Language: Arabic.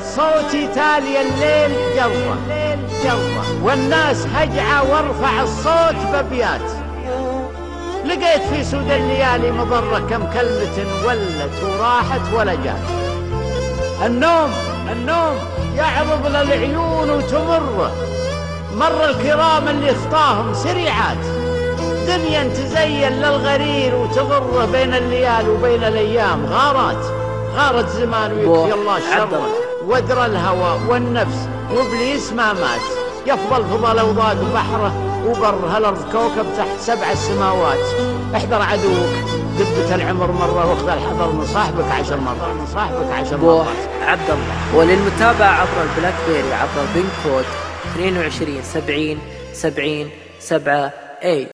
صوتي تالي الليل جرة جرة والناس هجعة وارفع الصوت بابيات لقيت في سود الليالي مضرة كم كلمة ولت وراحت ولا جات. النوم النوم يعرض للعيون وتمر. مر الكرام اللي خطاهم سريعات. دنيا تزين للغرير وتغره بين الليال وبين الأيام. غارات غارت زمان ويكفي الله شر ودر الهوى والنفس وابليس ما مات. يفضل فضل وضاق بحره وبر هالارض كوكب تحت سبع السماوات. احذر عدوك دبة العمر مرة واخذ الحذر من صاحبك عشر مرات من صاحبك عشر مرات. عبد الله. وللمتابعة عبر ال BlackBerry عبر PIN code 22 70 70 7 A